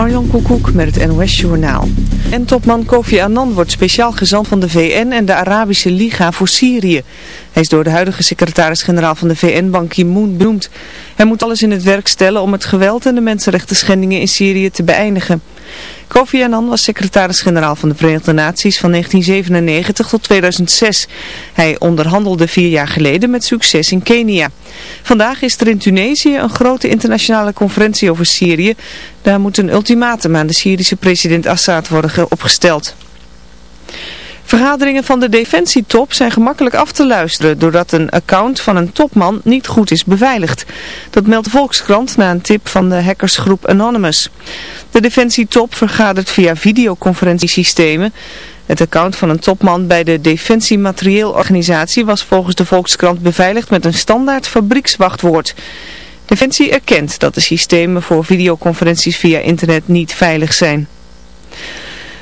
Marjan Koekoek met het NOS Journaal. En topman Kofi Annan wordt speciaal gezant van de VN en de Arabische Liga voor Syrië. Hij is door de huidige secretaris-generaal van de VN, Ban Ki-moon, benoemd. Hij moet alles in het werk stellen om het geweld en de mensenrechten schendingen in Syrië te beëindigen. Kofi Annan was secretaris-generaal van de Verenigde Naties van 1997 tot 2006. Hij onderhandelde vier jaar geleden met succes in Kenia. Vandaag is er in Tunesië een grote internationale conferentie over Syrië. Daar moet een ultimatum aan de Syrische president Assad worden opgesteld. Vergaderingen van de defensietop zijn gemakkelijk af te luisteren doordat een account van een topman niet goed is beveiligd. Dat meldt Volkskrant na een tip van de hackersgroep Anonymous. De defensietop vergadert via videoconferentiesystemen. Het account van een topman bij de Defensie Materieelorganisatie was volgens de Volkskrant beveiligd met een standaard fabriekswachtwoord. Defensie erkent dat de systemen voor videoconferenties via internet niet veilig zijn.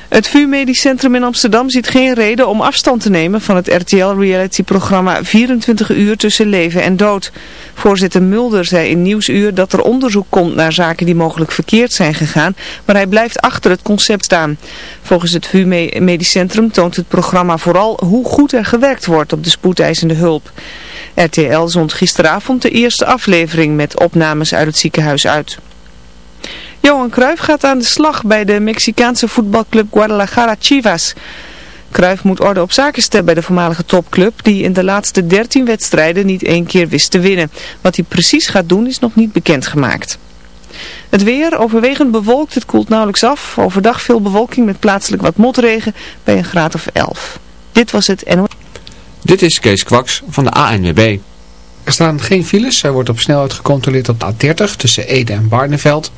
Het VU Medisch Centrum in Amsterdam ziet geen reden om afstand te nemen van het RTL-reality-programma 24 uur tussen leven en dood. Voorzitter Mulder zei in Nieuwsuur dat er onderzoek komt naar zaken die mogelijk verkeerd zijn gegaan, maar hij blijft achter het concept staan. Volgens het VU Medisch Centrum toont het programma vooral hoe goed er gewerkt wordt op de spoedeisende hulp. RTL zond gisteravond de eerste aflevering met opnames uit het ziekenhuis uit. Johan Cruijff gaat aan de slag bij de Mexicaanse voetbalclub Guadalajara Chivas. Cruijff moet orde op zaken stellen bij de voormalige topclub die in de laatste 13 wedstrijden niet één keer wist te winnen. Wat hij precies gaat doen is nog niet bekendgemaakt. Het weer overwegend bewolkt, het koelt nauwelijks af. Overdag veel bewolking met plaatselijk wat motregen bij een graad of 11. Dit was het NO. Dit is Kees Kwaks van de ANWB. Er staan geen files. Er wordt op snelheid gecontroleerd op de A30 tussen Ede en Barneveld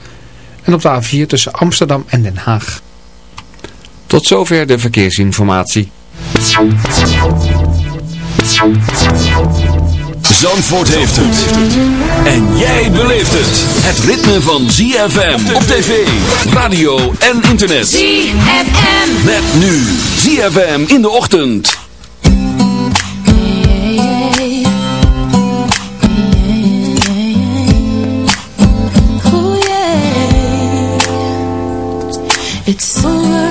en op de A4 tussen Amsterdam en Den Haag. Tot zover de verkeersinformatie. Zandvoort heeft het. En jij beleeft het. Het ritme van ZFM op tv, radio en internet. ZFM. Met nu ZFM in de ochtend. It's over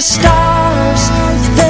The stars,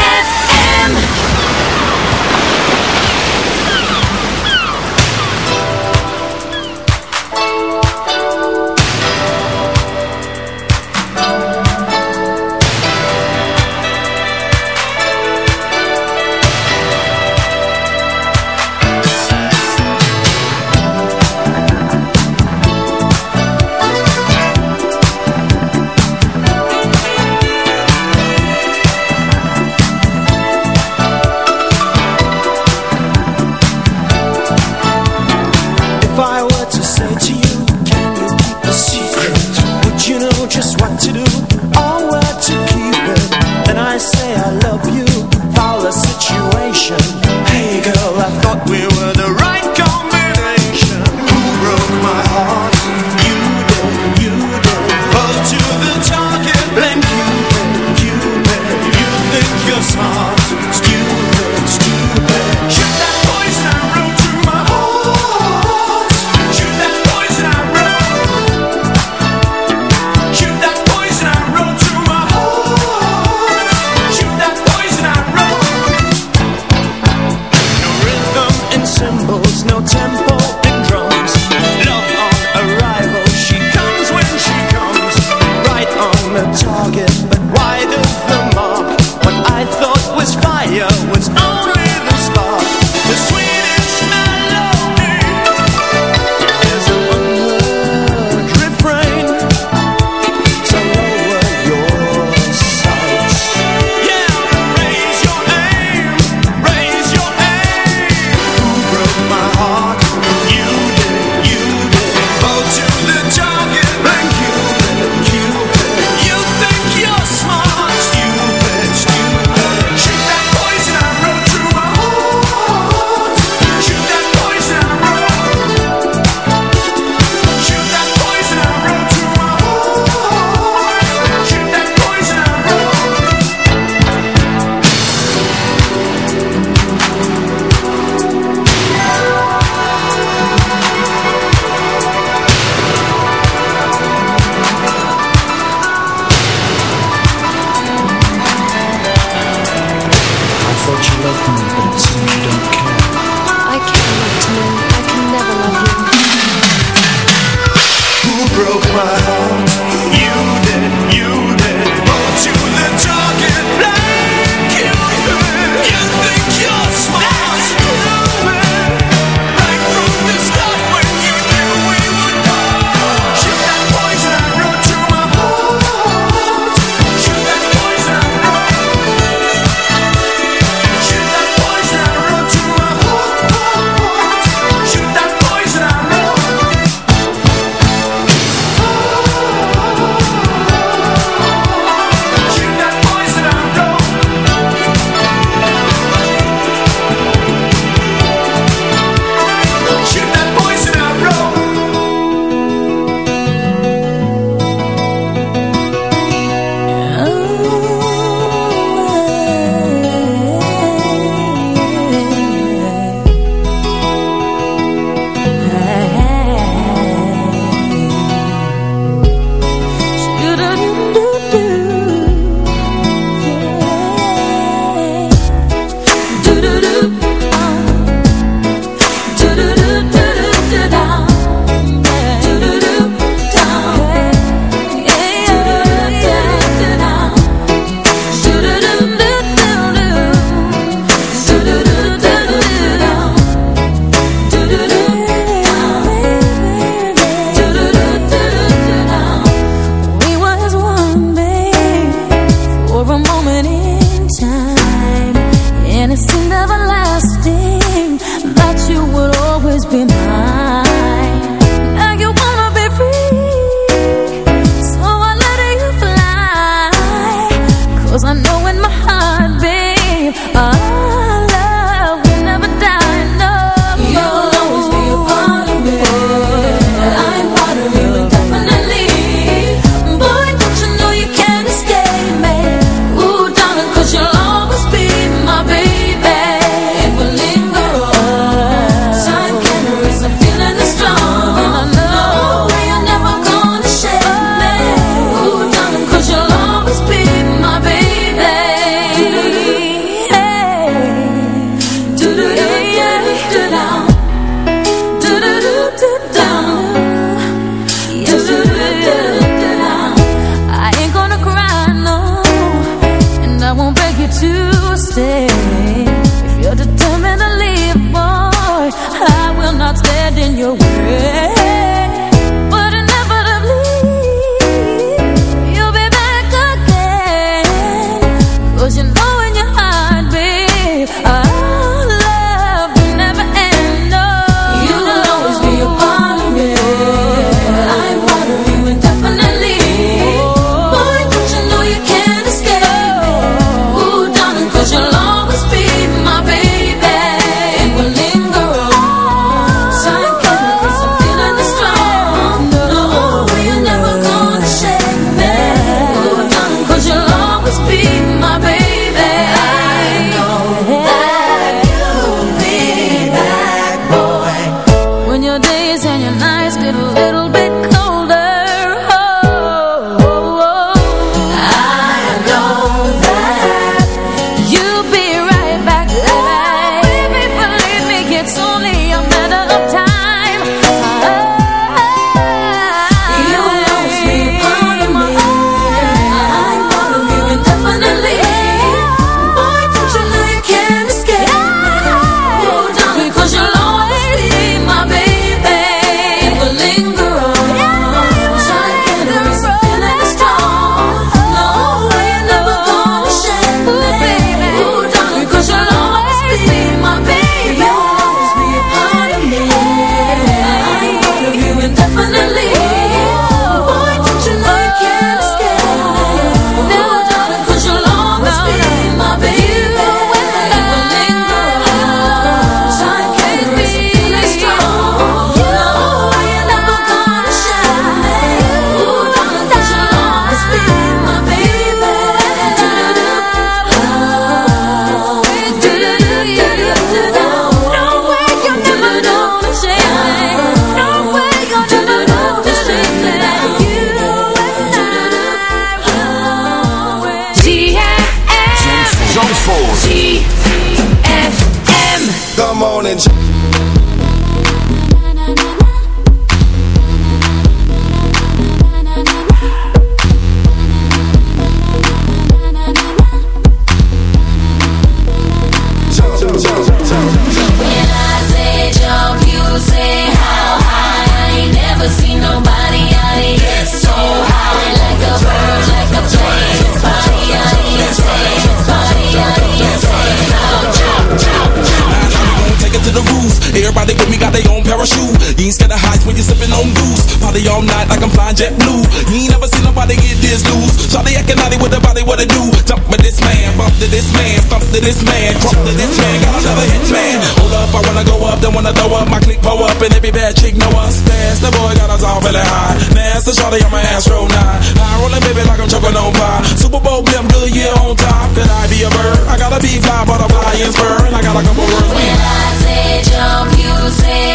this man, crop to this man, got another hit man. Hold up, I wanna go up, then wanna throw up my click, blow up, and every bad chick know us. Fast, the boy got us all really high. Nasty Charlie on my Astro nine. High rolling baby like I'm choking on pie. Super Bowl, blimp, Goodyear on top. Could I be a bird? I gotta be fly, butterfly, and spur, and I got a couple words. When I say jump, you say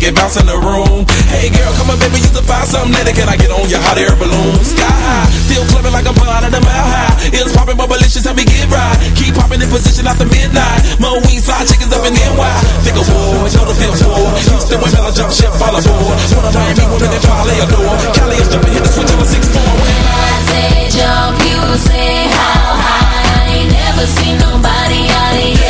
make it bounce in the room. Hey girl, come on, baby, you can find something that can I get on your hot air balloon? Sky high, still clubbing like I'm blind at a mile high. It's popping, but malicious, help me get right. Keep popping in position after midnight. My wings fly, chickens up in NY. Think of war, tell the feel. war. Houston when I jump shit, fall aboard. One of Miami women that Polly adore. Cali is jumping, hit the switch on a six four. When I say jump, you say how high. I ain't never seen nobody out of here.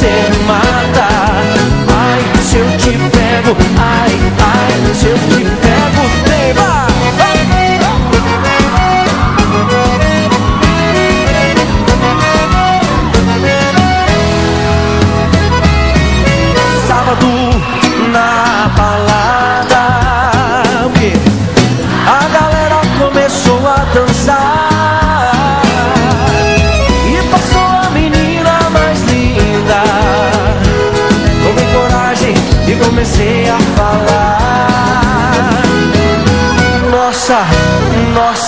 assim você me mata Ai, se eu te pego, ai, ai, se eu te pego Deva! Sábado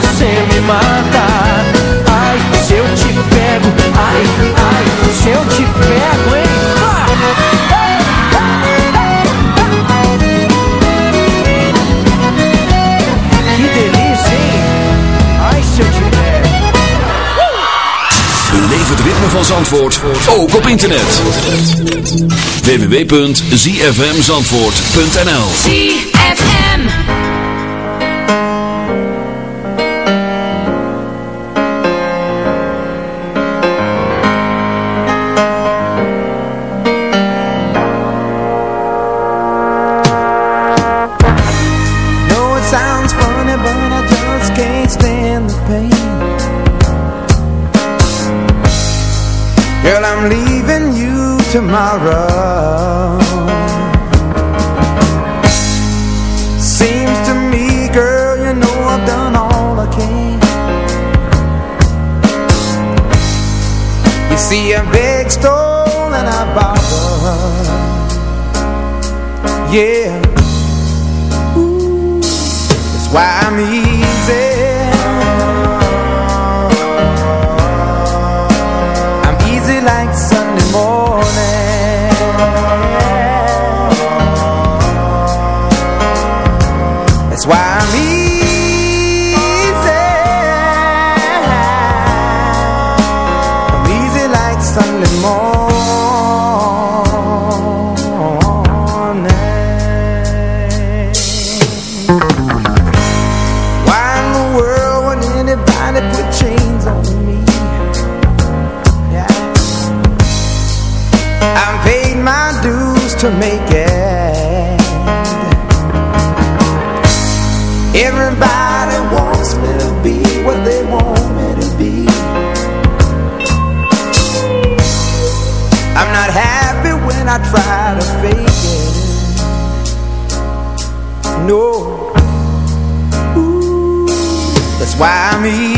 você me mata. Ai, se eu te pego Ai, ai, se eu te pego, hein? Que delícia, hein? Ai, se eu te pego. Beleef het ritme van Zandvoort, ook op internet. www.zfmzandvoort.nl Girl, I'm leaving you tomorrow. Seems to me, girl, you know I've done all I can. You see, I beg, stole, and I borrowed. Yeah. Ooh, That's why I'm easy. Why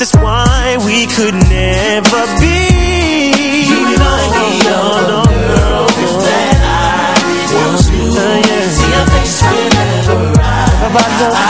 This is why we could never be. You might be all the girl that I want to. Uh, yeah. See your face whenever I. I, I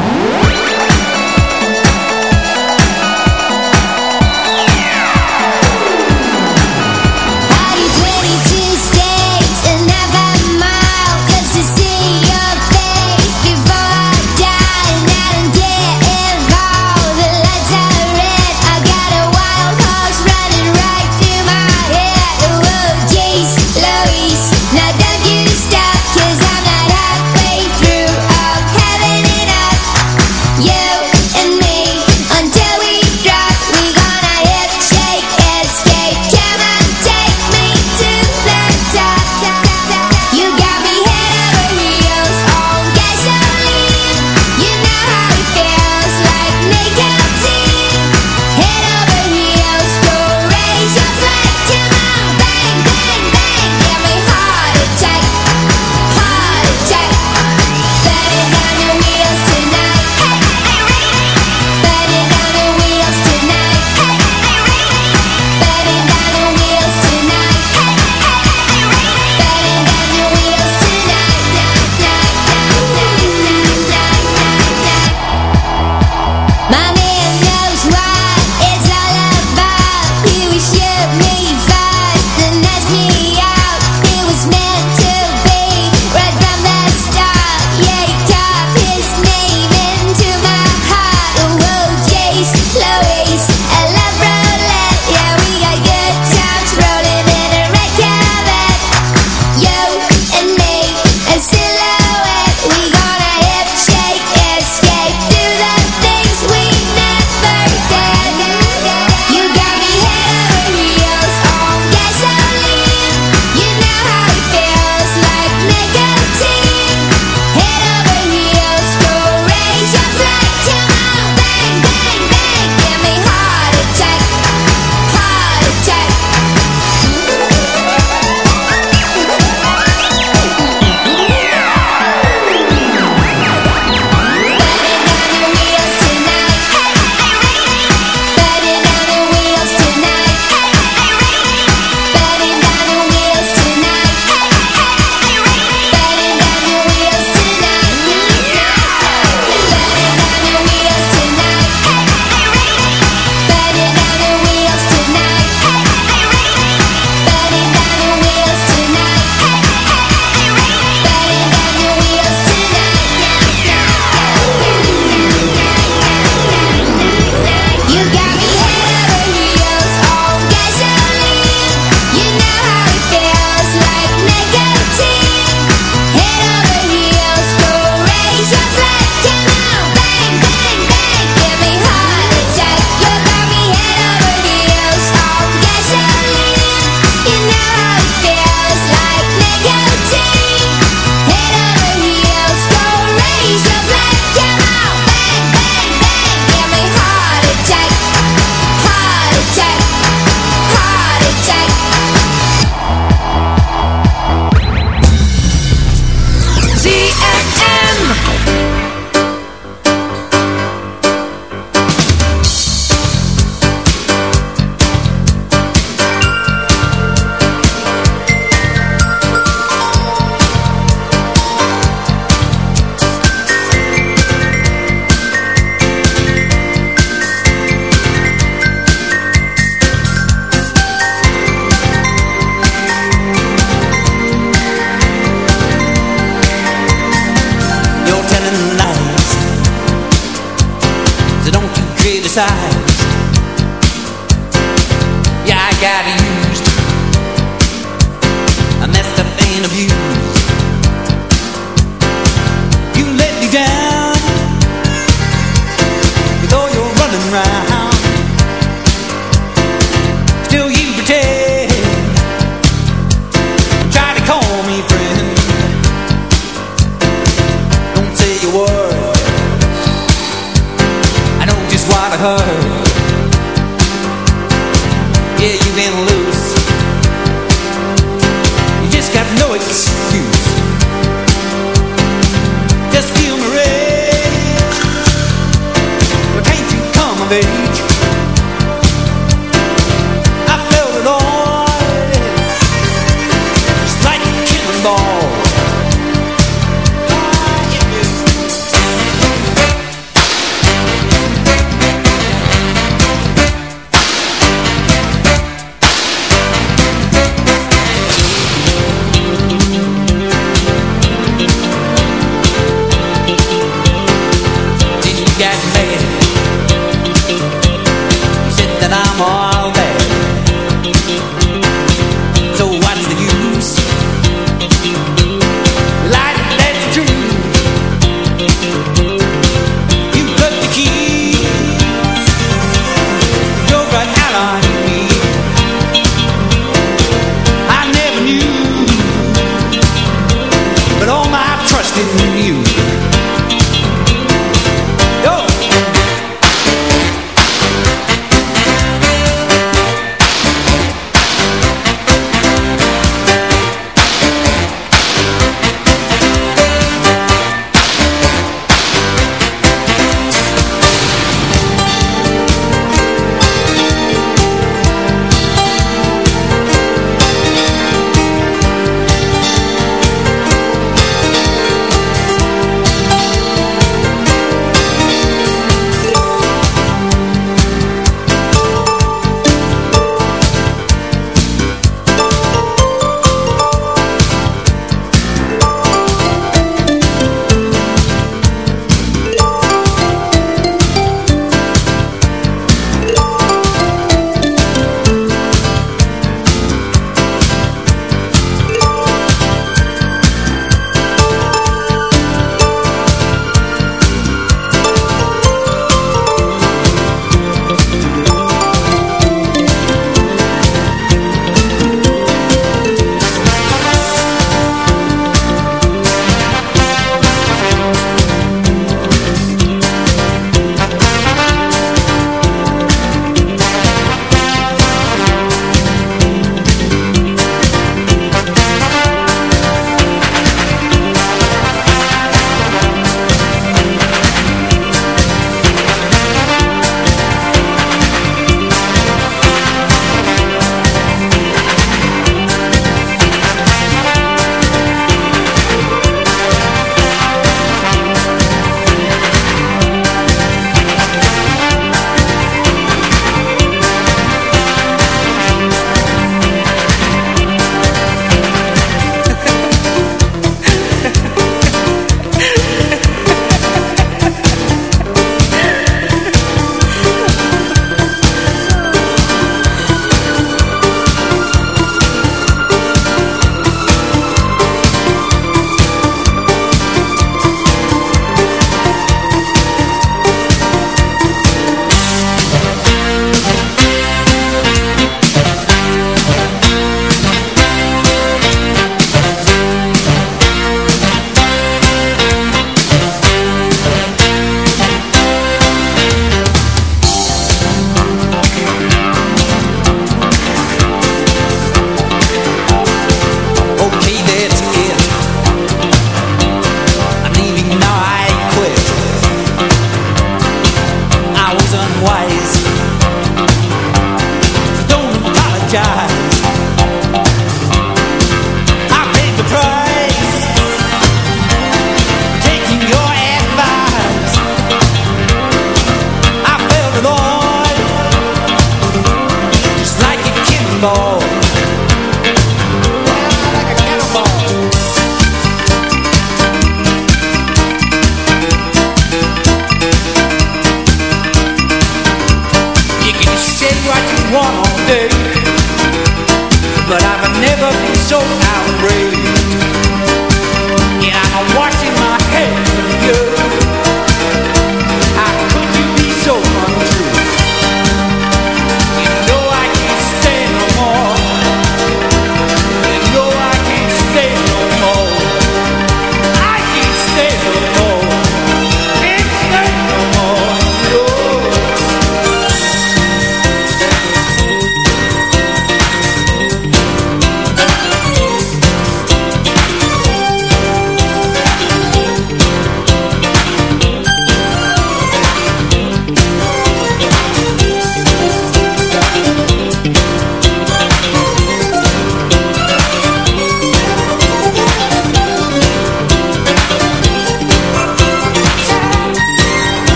never be so outraged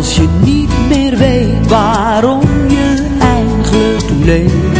als je niet meer weet waarom je eigenlijk leeft.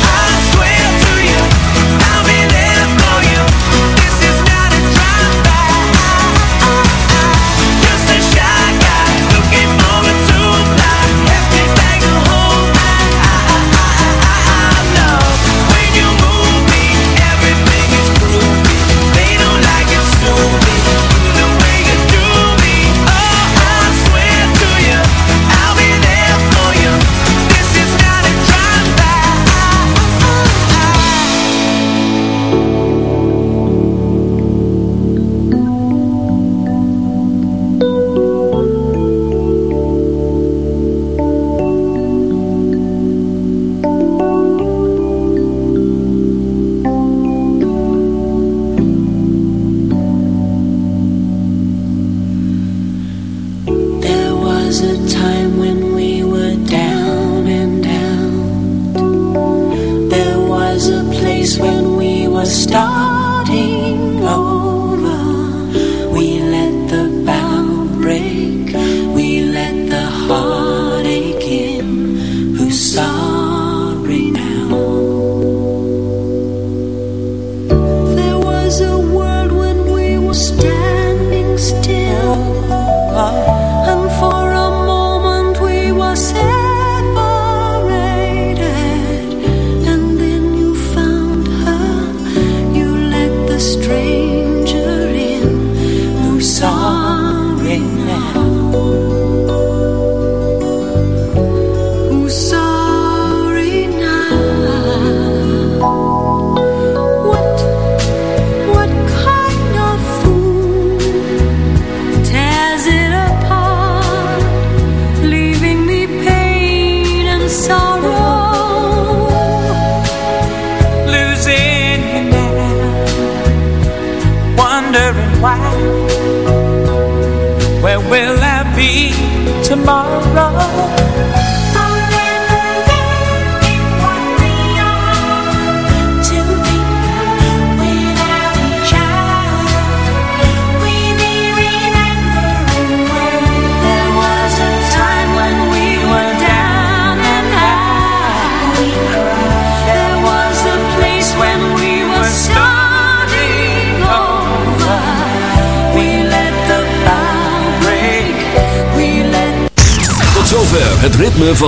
stop.